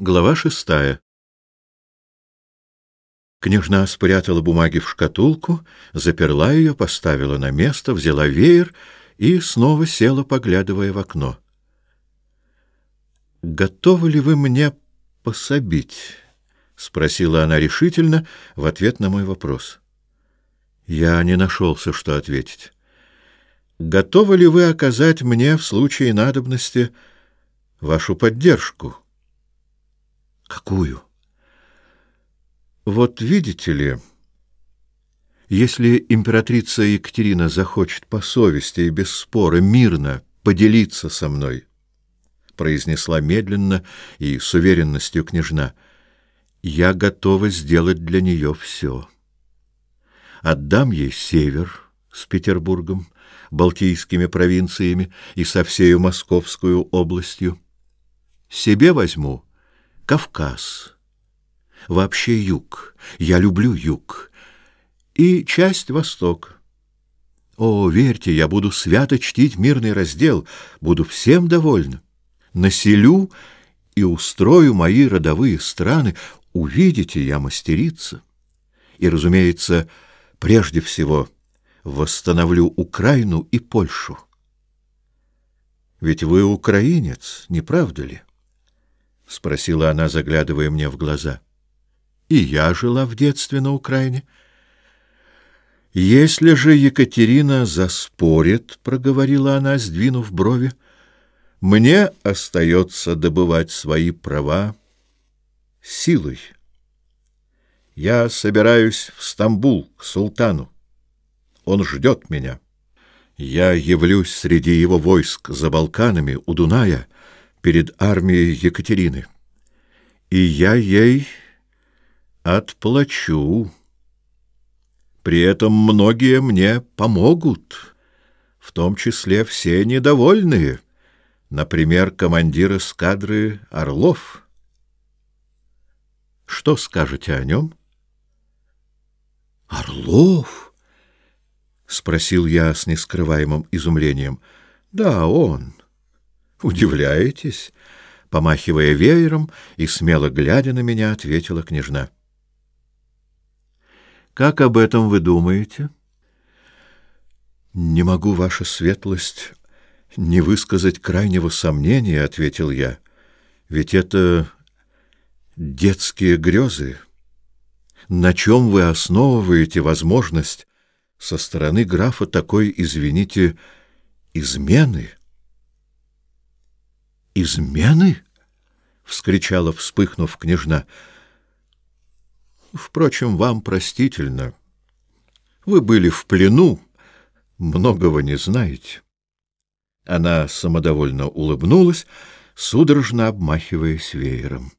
Глава шестая. Княжна спрятала бумаги в шкатулку, заперла ее, поставила на место, взяла веер и снова села, поглядывая в окно. «Готовы ли вы мне пособить?» — спросила она решительно в ответ на мой вопрос. Я не нашелся, что ответить. «Готовы ли вы оказать мне в случае надобности вашу поддержку?» Какую? Вот видите ли, если императрица Екатерина захочет по совести и без спора мирно поделиться со мной, произнесла медленно и с уверенностью княжна, я готова сделать для нее все. Отдам ей север с Петербургом, Балтийскими провинциями и со всею Московскую областью. Себе возьму Кавказ, вообще юг, я люблю юг, и часть восток. О, верьте, я буду свято чтить мирный раздел, буду всем довольна. Населю и устрою мои родовые страны, увидите, я мастерица. И, разумеется, прежде всего восстановлю Украину и Польшу. Ведь вы украинец, не правда ли? — спросила она, заглядывая мне в глаза. — И я жила в детстве на Украине. — Если же Екатерина заспорит, — проговорила она, сдвинув брови, — мне остается добывать свои права силой. Я собираюсь в Стамбул к султану. Он ждет меня. Я явлюсь среди его войск за Балканами у Дуная — перед армией Екатерины. И я ей отплачу. При этом многие мне помогут, в том числе все недовольные, например, командир эскадры Орлов. Что скажете о нем? Орлов? — спросил я с нескрываемым изумлением. — Да, он. — удивляетесь?» Помахивая веером и смело глядя на меня, ответила княжна. «Как об этом вы думаете?» «Не могу, ваша светлость, не высказать крайнего сомнения», — ответил я. «Ведь это детские грезы. На чем вы основываете возможность со стороны графа такой, извините, измены?» измены? — вскричала, вспыхнув княжна. — Впрочем, вам простительно. Вы были в плену, многого не знаете. Она самодовольно улыбнулась, судорожно обмахиваясь веером. —